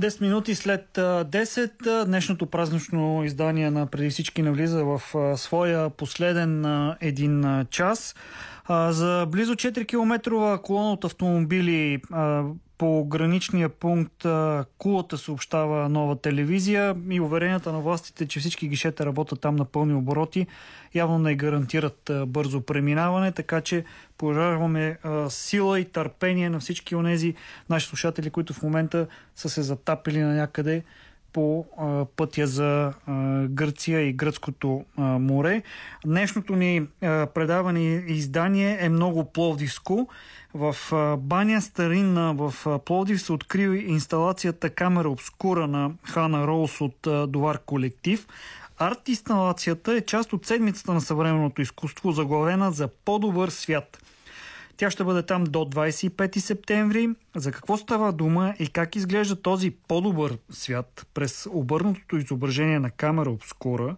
10 минути след 10 днешното празнично издание на Преди всички навлиза в своя последен един час. За близо 4 км колона от автомобили по граничния пункт Кулата съобщава нова телевизия и уверенията на властите, че всички гишета работят там на пълни обороти, явно не гарантират бързо преминаване, така че пожарваме сила и търпение на всички онези наши слушатели, които в момента са се затапили на някъде по а, пътя за а, Гърция и Гръцкото а, море. Днешното ни а, предаване и издание е много пловдивско. В а, баня Старинна в а, Пловдив се открива инсталацията Камера Обскура на Хана Роуз от а, Довар колектив. Арт инсталацията е част от седмицата на съвременното изкуство, заглавена за по-добър свят – тя ще бъде там до 25 септември. За какво става дума и как изглежда този по-добър свят през обърнатото изображение на камера обскура,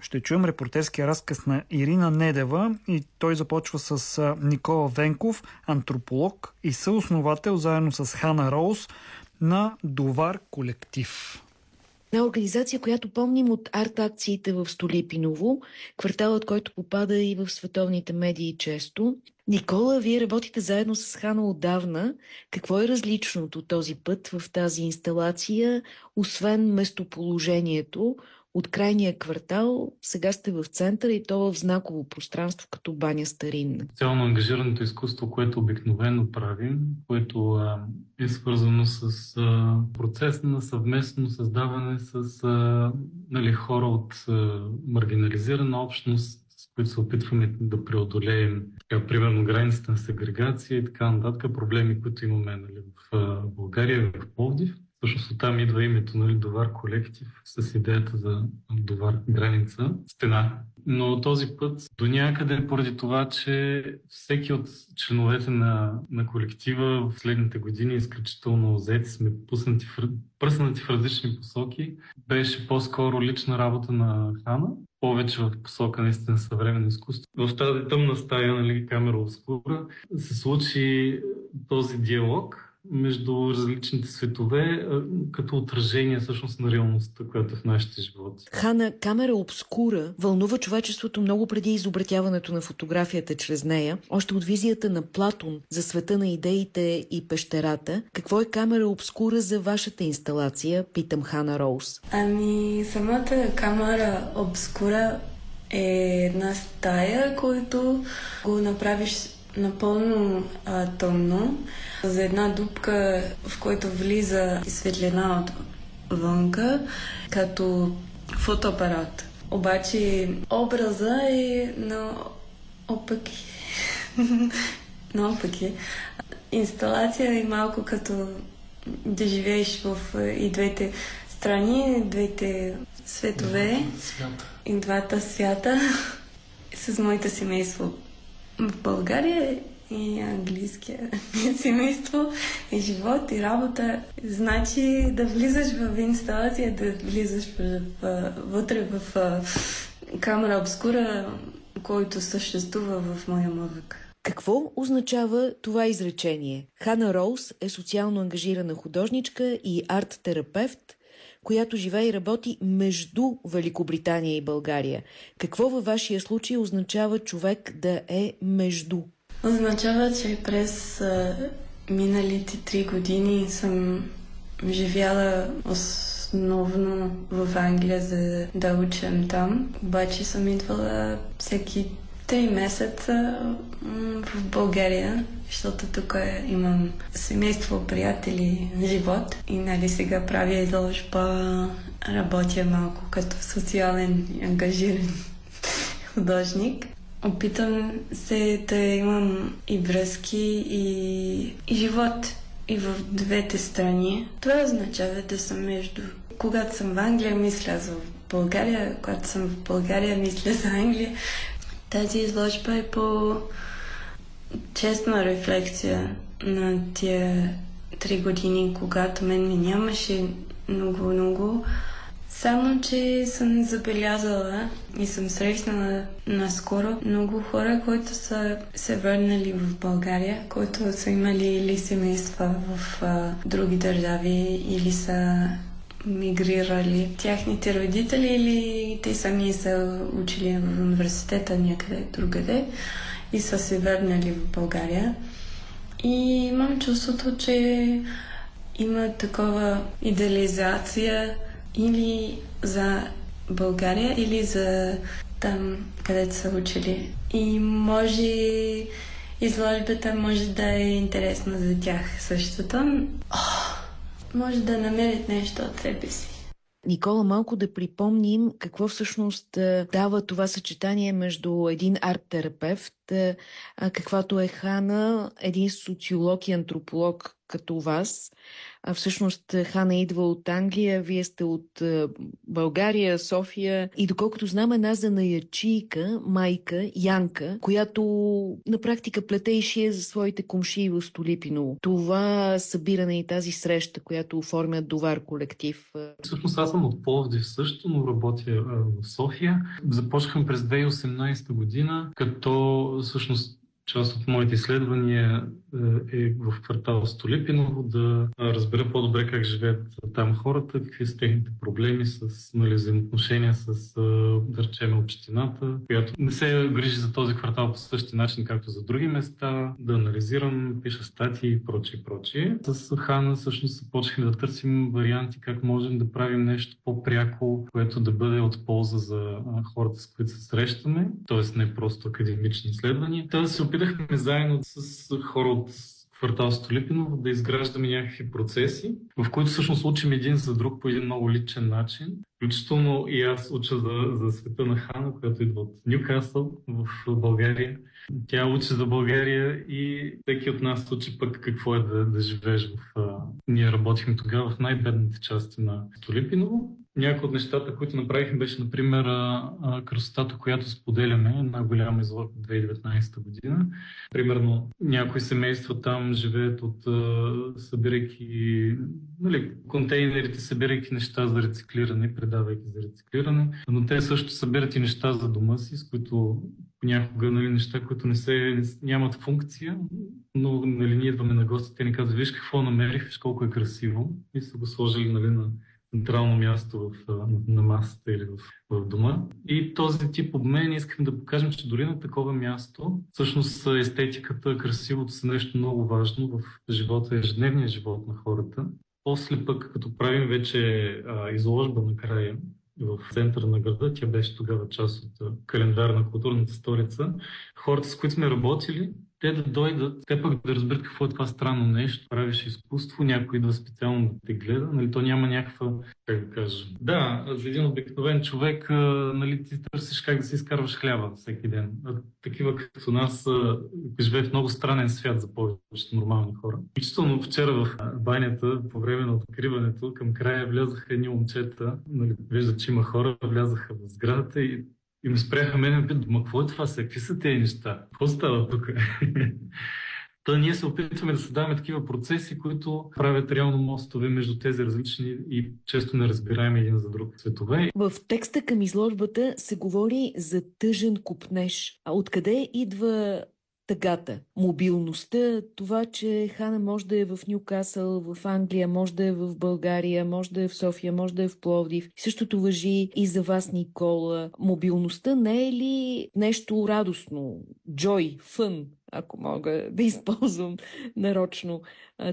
ще чуем репортерския разказ на Ирина Недева и той започва с Никола Венков, антрополог и съосновател заедно с Хана Роуз на Довар колектив. Една организация, която помним от арт-акциите в Столипиново, кварталът, който попада и в световните медии често. Никола, вие работите заедно с Хана отдавна. Какво е различното този път в тази инсталация, освен местоположението? от крайния квартал, сега сте в центъра и то в знаково пространство, като баня старинна. Цялно ангажираното изкуство, което обикновено правим, което е свързано с а, процес на съвместно създаване с нали, хора от маргинализирана общност, с които се опитваме да преодолеем, така, примерно, границата на сегрегация и така нататък, проблеми, които имаме нали, в България, в Пловдив. Всъщност оттам идва името, нали, Довар колектив, с идеята за Довар граница, стена. Но този път до някъде поради това, че всеки от членовете на, на колектива в следните години изключително взети сме пуснати в, пръснати в различни посоки, беше по-скоро лична работа на Хана, повече в посока наистина съвременно изкуство. В тази тъмна стая, нали, камера обскура, се случи този диалог, между различните светове, като отражение всъщност на реалността, която е в нашите животи. Хана, камера обскура вълнува човечеството много преди изобретяването на фотографията чрез нея, още от визията на Платон за света на идеите и пещерата. Какво е камера обскура за вашата инсталация, питам Хана Роуз. Ами, самата камера обскура е една стая, който го направиш напълно а, тъмно, за една дупка, в който влиза светлина от вънка, като фотоапарат. Обаче образа е на опаки. наопаки. Инсталация е малко като да живееш в и двете страни, двете светове и двата свята с моите семейство в България и английския семейство и живот и работа. Значи да влизаш в инсталация, да влизаш в, в, вътре в, в камера обскура, който съществува в моя мозък. Какво означава това изречение? Хана Роуз е социално ангажирана художничка и арт-терапевт, която живее и работи между Великобритания и България. Какво във вашия случай означава човек да е между? Означава, че през а, миналите три години съм живяла основно в Англия, за да учам там. Обаче съм идвала всеки три месеца в България, защото тук имам семейство, приятели, живот. И нали сега правя изложба, работя малко като социален ангажиран художник. Опитам се да имам и връзки, и, и живот и в двете страни. Това означава да съм между. Когато съм в Англия, мисля за България, когато съм в България, мисля за Англия. Тази изложба е по честна рефлексия на тия три години, когато мен ми нямаше много-много. Само, че съм забелязала и съм срещнала наскоро много хора, които са се върнали в България, които са имали или семейства в а, други държави, или са мигрирали тяхните родители, или те сами са учили в университета някъде другаде и са се върнали в България. И имам чувството, че има такова идеализация или за България, или за там, където са учили. И може изложбата може да е интересна за тях същото. Може да намерят нещо от себе си. Никола, малко да припомним какво всъщност дава това съчетание между един арт-терапевт, каквато е Хана, един социолог и антрополог като вас. Всъщност Хана идва от Англия, вие сте от е, България, София и доколкото знам една занаячийка, майка, Янка, която на практика плете и шие за своите комшии в Столипиново. Това събиране и тази среща, която оформят Довар колектив. Е, всъщност аз съм от Пловдив също, но работя е, в София. Започнахме през 2018 година, като всъщност част от моите изследвания е, е в квартал Столипиново да разбера по-добре как живеят там хората, какви са техните проблеми с нали, взаимоотношения с, да речем, общината, която не се грижи за този квартал по същия начин, както за други места, да анализирам, пиша статии и прочие, прочие. С Хана всъщност започнахме да търсим варианти как можем да правим нещо по-пряко, което да бъде от полза за хората, с които се срещаме, т.е. не просто академични изследвания. Та се опитахме заедно с хора от квартал Столипиново да изграждаме някакви процеси, в които всъщност учим един за друг по един много личен начин. Включително и аз уча за, за света на Хана, която идва от Нюкасъл в България. Тя учи за България и всеки от нас учи пък какво е да, да живееш в... А... Ние работихме тогава в най-бедните части на Столипиново някои от нещата, които направихме, беше, например, красотата, която споделяме, една голяма изложба 2019 година. Примерно, някои семейства там живеят от събирайки нали, контейнерите, събирайки неща за рециклиране, предавайки за рециклиране, но те също събират и неща за дома си, с които понякога нали, неща, които не се, нямат функция, но нали, ние идваме на гости, те ни казват, виж какво намерих, виж колко е красиво и са го сложили нали, на централно място в, на масата или в, в дома. И този тип обмен искам да покажем, че дори на такова място, всъщност естетиката, красивото са нещо много важно в живота, ежедневния живот на хората. После пък, като правим вече а, изложба накрая, в центъра на града. Тя беше тогава част от календар на културната столица. Хората, с които сме работили, те да дойдат, те пък да разберат какво е това странно нещо, правиш изкуство, някой идва специално да те гледа, нали, то няма някаква, как да кажа. Да, за един обикновен човек, нали, ти търсиш как да си изкарваш хляба всеки ден. А такива като нас живеят в много странен свят за повечето нормални хора. Включително вчера в банята, по време на откриването, към края влязаха едни момчета, нали, виждат, че има хора, влязаха в сградата и и ме спряха мен и ма какво е това сега? Какви са тези неща? Какво става тук? Та ние се опитваме да създаваме такива процеси, които правят реално мостове между тези различни и често неразбираеми един за друг цветове. В текста към изложбата се говори за тъжен купнеж. А откъде идва тъгата, мобилността, това, че Хана може да е в Нюкасъл, в Англия, може да е в България, може да е в София, може да е в Пловдив. Същото въжи и за вас, Никола. Мобилността не е ли нещо радостно? Джой, фън, ако мога да използвам нарочно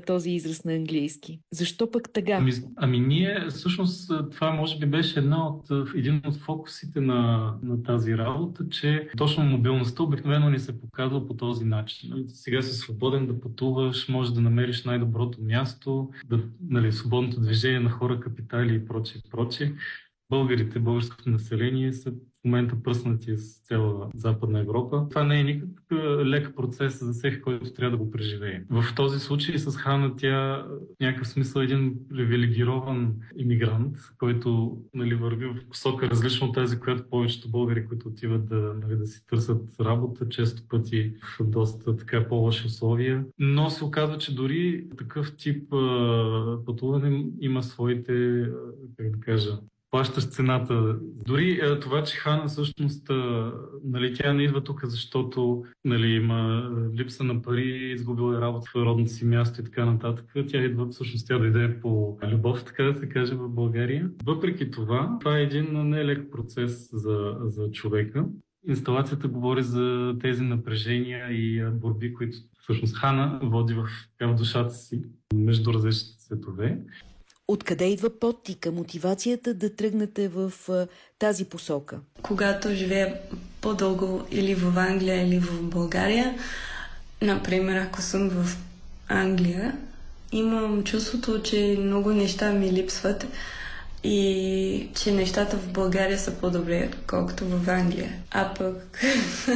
този израз на английски. Защо пък тъга? Ами, ами ние, всъщност, това може би беше една от, един от фокусите на, на тази работа, че точно мобилността обикновено ни се показва по този начин. Нали, сега си свободен да пътуваш, може да намериш най-доброто място, да, нали, свободното движение на хора, капитали и прочее, прочее българите, българското население са в момента пръснати с цяла Западна Европа. Това не е никак лек процес за всеки, който трябва да го преживее. В този случай с Хана тя в някакъв смисъл е един привилегирован иммигрант, който нали, върви в посока различна от тази, която повечето българи, които отиват да, нали, да си търсят работа, често пъти в доста така по-лоши условия. Но се оказва, че дори такъв тип а, пътуване има своите, как да кажа, плащаш цената. Дори е, това, че Хана всъщност, е, нали, тя не идва тук, защото нали, има липса на пари, изгубила е работа в родното си място и така нататък. Тя идва, всъщност тя дойде по любов, така да се каже, в България. Въпреки това, това е един нелек процес за, за човека. Инсталацията говори за тези напрежения и борби, които всъщност Хана води в, в душата си между различните светове. Откъде идва подтика, мотивацията да тръгнете в тази посока? Когато живея по-дълго или в Англия, или в България, например, ако съм в Англия, имам чувството, че много неща ми липсват и че нещата в България са по-добре, колкото в Англия. А пък,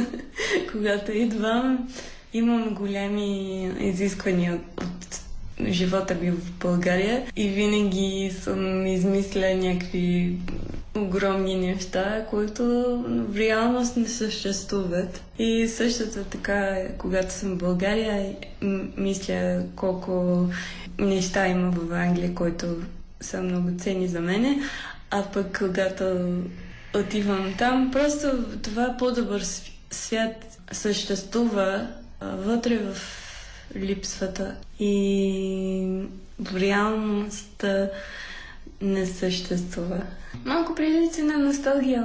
когато идвам, имам големи изисквания от живота ми в България и винаги съм измисля някакви огромни неща, които в реалност не съществуват. И същото така, когато съм в България, мисля колко неща има в Англия, които са много ценни за мене, а пък когато отивам там, просто това по-добър свят съществува вътре в липсвата и в реалност не съществува. Малко прилича на носталгия,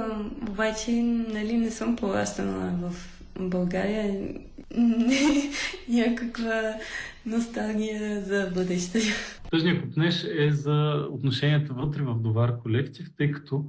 обаче нали, не съм порастана в България. Някаква носталгия за бъдеще. Тъжният купнеж е за отношенията вътре в Довар колектив, тъй като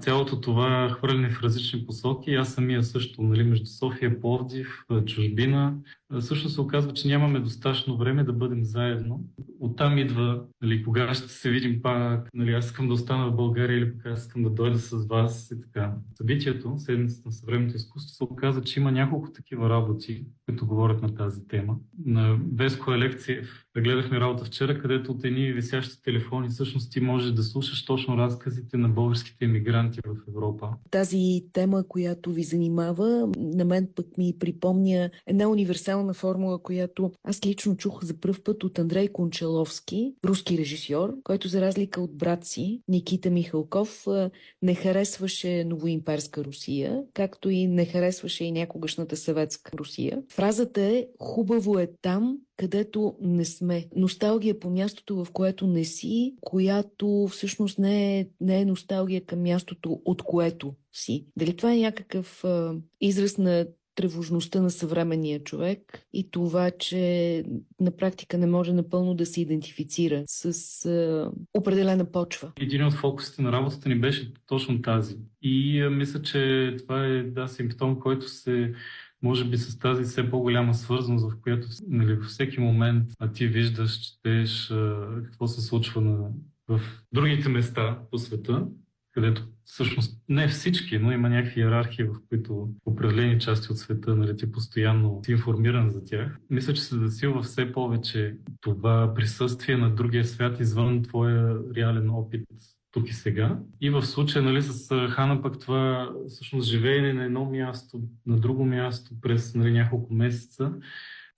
цялото това хвърляне в различни посоки. Аз самия също, нали, между София, Пловдив, чужбина, също се оказва, че нямаме достатъчно време да бъдем заедно. Оттам идва, нали, кога ще се видим пак, нали, аз искам да остана в България или пък аз искам да дойда с вас и така. Събитието, седмицата на съвременното изкуство, се оказа, че има няколко такива работи, които говорят на тази тема. На Веско Елекциев гледахме работа вчера, където от едни висящи телефони всъщност ти можеш да слушаш точно разказите на българските емигранти в Европа. Тази тема, която ви занимава, на мен пък ми припомня една универсална формула, която аз лично чух за първ път от Андрей Кончаловски, руски режисьор, който за разлика от брат си, Никита Михалков, не харесваше новоимперска Русия, както и не харесваше и някогашната съветска Русия. Фразата е хубаво е там, където не сме. Носталгия по мястото, в което не си, която всъщност не е, не е носталгия към мястото, от което си. Дали това е някакъв а, израз на тревожността на съвременния човек и това, че на практика не може напълно да се идентифицира с а, определена почва. Един от фокусите на работата ни беше точно тази. И а, мисля, че това е да, симптом, който се може би с тази все по-голяма свързаност, в която нали, във всеки момент а ти виждаш, четеш какво се случва на, в другите места по света, където всъщност не всички, но има някакви иерархии, в които определени части от света, нали, ти постоянно си информиран за тях. Мисля, че се засилва все повече това присъствие на другия свят извън твоя реален опит тук и сега. И в случая нали, с Хана пък това всъщност живеене на едно място, на друго място през нали, няколко месеца.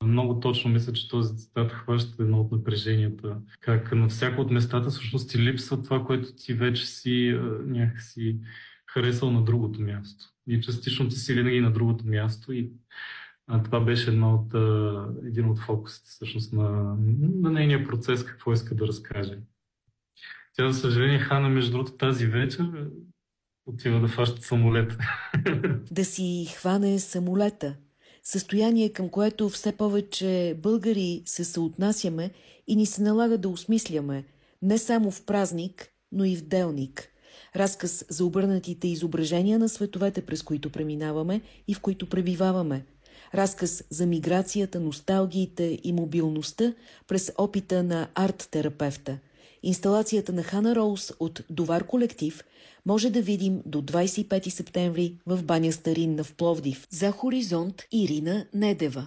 Много точно мисля, че този цитат хваща едно от напреженията. Как на всяко от местата всъщност ти липсва това, което ти вече си някакси харесал на другото място. И частично ти си винаги на другото място и а, това беше едно от, един от фокусите всъщност на, на нейния процес, какво иска да разкаже. Тя, за съжаление, Хана, между другото, тази вечер отива да фаща самолет. Да си хване самолета. Състояние, към което все повече българи се съотнасяме и ни се налага да осмисляме не само в празник, но и в делник. Разказ за обърнатите изображения на световете, през които преминаваме и в които пребиваваме. Разказ за миграцията, носталгиите и мобилността през опита на арт-терапевта – Инсталацията на Хана Роуз от Довар колектив може да видим до 25 септември в Баня Старинна в Пловдив. За Хоризонт Ирина Недева.